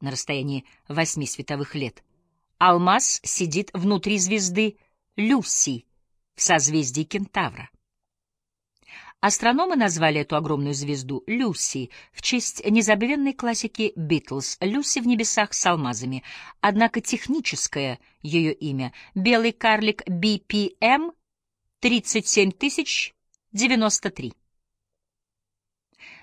на расстоянии восьми световых лет, алмаз сидит внутри звезды Люси в созвездии Кентавра. Астрономы назвали эту огромную звезду Люси в честь незабвенной классики Битлз «Люси в небесах с алмазами». Однако техническое ее имя — белый карлик BPM 37093.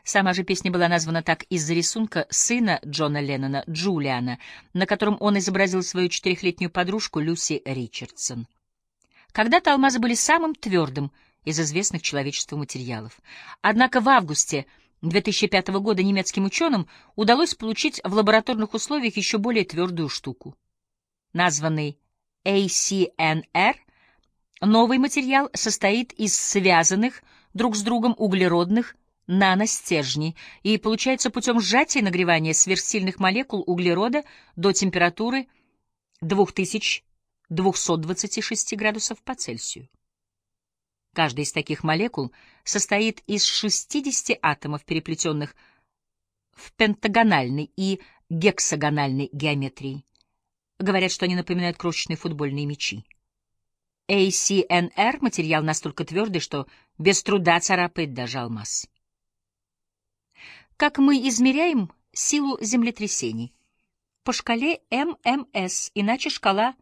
Сама же песня была названа так из-за рисунка сына Джона Леннона, Джулиана, на котором он изобразил свою четырехлетнюю подружку Люси Ричардсон. Когда-то алмазы были самым твердым из известных человечеству материалов. Однако в августе 2005 года немецким ученым удалось получить в лабораторных условиях еще более твердую штуку. Названный ACNR, новый материал состоит из связанных друг с другом углеродных наностержней и получается путем сжатия и нагревания сверхсильных молекул углерода до температуры 2226 градусов по Цельсию. Каждая из таких молекул состоит из 60 атомов, переплетенных в пентагональной и гексагональной геометрии. Говорят, что они напоминают крошечные футбольные мячи. ADNR — материал настолько твердый, что без труда царапает даже алмаз. Как мы измеряем силу землетрясений? По шкале ММС, иначе шкала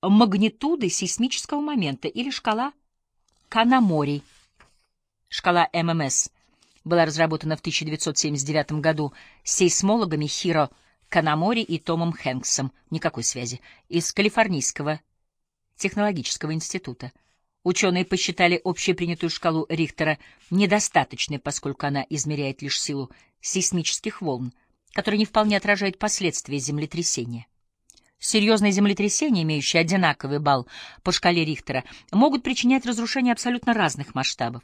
магнитуды сейсмического момента или шкала Канамори. Шкала ММС была разработана в 1979 году сейсмологами Хиро Канамори и Томом Хэнксом, никакой связи, из Калифорнийского технологического института. Ученые посчитали общепринятую шкалу Рихтера недостаточной, поскольку она измеряет лишь силу сейсмических волн, которые не вполне отражают последствия землетрясения. Серьезные землетрясения, имеющие одинаковый балл по шкале Рихтера, могут причинять разрушения абсолютно разных масштабов.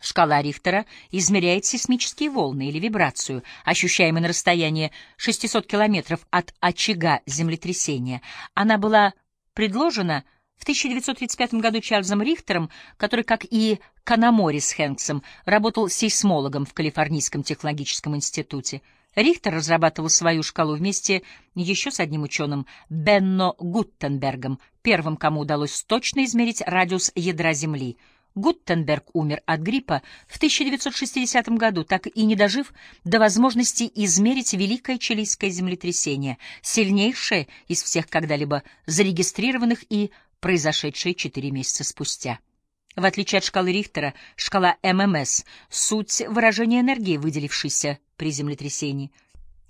Шкала Рихтера измеряет сейсмические волны или вибрацию, ощущаемые на расстоянии 600 километров от очага землетрясения. Она была предложена в 1935 году Чарльзом Рихтером, который, как и Канамори с Хэнксом, работал сейсмологом в Калифорнийском технологическом институте. Рихтер разрабатывал свою шкалу вместе еще с одним ученым, Бенно Гуттенбергом, первым, кому удалось точно измерить радиус ядра Земли. Гуттенберг умер от гриппа в 1960 году, так и не дожив до возможности измерить великое чилийское землетрясение, сильнейшее из всех когда-либо зарегистрированных и произошедшее четыре месяца спустя. В отличие от шкалы Рихтера, шкала ММС — суть выражения энергии, выделившейся при землетрясении.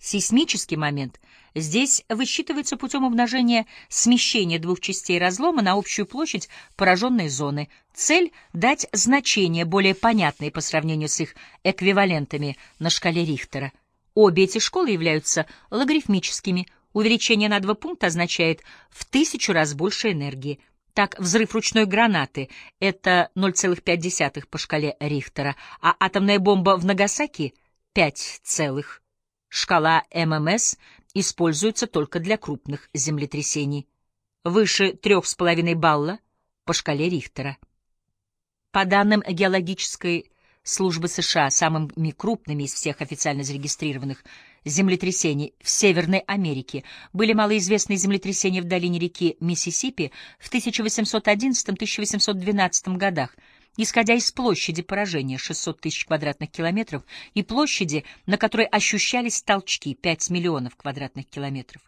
Сейсмический момент здесь высчитывается путем умножения смещения двух частей разлома на общую площадь пораженной зоны. Цель — дать значение, более понятное по сравнению с их эквивалентами на шкале Рихтера. Обе эти школы являются логарифмическими — Увеличение на два пункта означает в тысячу раз больше энергии. Так, взрыв ручной гранаты — это 0,5 по шкале Рихтера, а атомная бомба в Нагасаки — 5 целых. Шкала ММС используется только для крупных землетрясений. Выше 3,5 балла по шкале Рихтера. По данным геологической службы США, самыми крупными из всех официально зарегистрированных землетрясений в Северной Америке были малоизвестные землетрясения в долине реки Миссисипи в 1811-1812 годах, исходя из площади поражения 600 тысяч квадратных километров и площади, на которой ощущались толчки 5 миллионов квадратных километров.